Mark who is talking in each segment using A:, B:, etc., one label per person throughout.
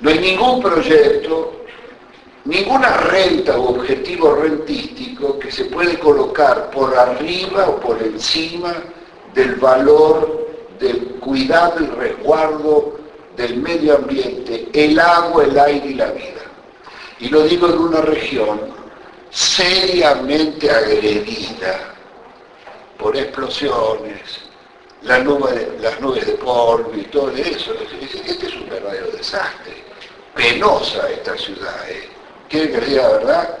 A: No hay ningún proyecto, ninguna renta o objetivo rentístico que se puede colocar por arriba o por encima del valor del cuidado y resguardo del medio ambiente, el agua, el aire y la vida. Y lo digo en una región seriamente agredida por explosiones, las nubes de polvo y todo eso. Este es un verdadero desastre. Penosa esta ciudad. ¿eh? ¿Quiere que la verdad?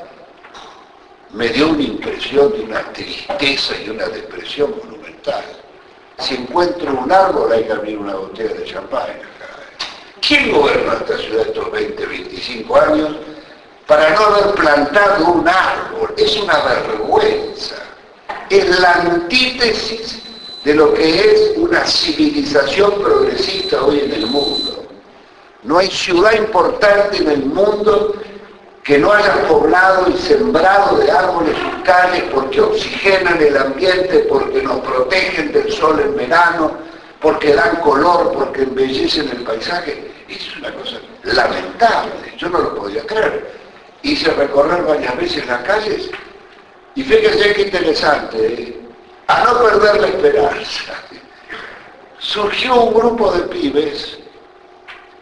A: Me dio una impresión de una tristeza y una depresión monumental. Si encuentro un árbol hay que abrir una botella de champán acá. ¿eh? ¿Quién gobernó esta ciudad estos 20, 25 años para no haber plantado un árbol? Es una vergüenza. Es la antítesis de lo que es una civilización progresista hoy en el mundo. No hay ciudad importante en el mundo que no haya poblado y sembrado de árboles calles porque oxigenan el ambiente, porque nos protegen del sol en verano, porque dan color, porque embellecen el paisaje. Es una cosa lamentable, yo no lo podía creer. Hice recorrer varias veces las calles y fíjense qué interesante, ¿eh? a no perder la esperanza. Surgió un grupo de pibes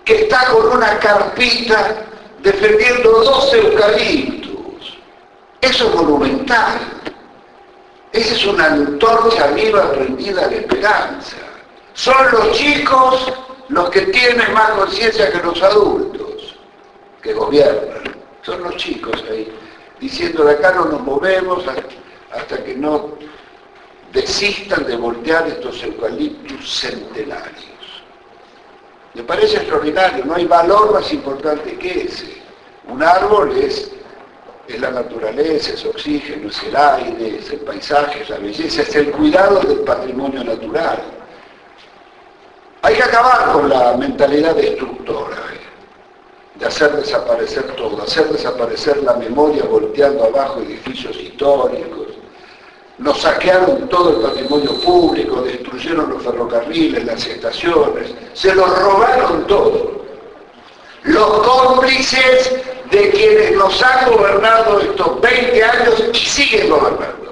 A: que está con una carpita defendiendo dos eucaliptos. Eso es monumental. Esa es una antorcha viva prendida de esperanza. Son los chicos los que tienen más conciencia que los adultos, que gobiernan. Son los chicos ahí, diciendo acá no nos movemos hasta que no desistan de voltear estos eucaliptus centenarios. Me parece extraordinario, no hay valor más importante que ese. Un árbol es, es la naturaleza, es oxígeno, es el aire, es el paisaje, es la belleza, es el cuidado del patrimonio natural. Hay que acabar con la mentalidad destructora, eh, de hacer desaparecer todo, hacer desaparecer la memoria volteando abajo edificios históricos, nos saquearon todo el patrimonio público, destruyeron los ferrocarriles, las estaciones, se lo robaron todo. Los cómplices de quienes nos han gobernado estos 20 años y siguen gobernando.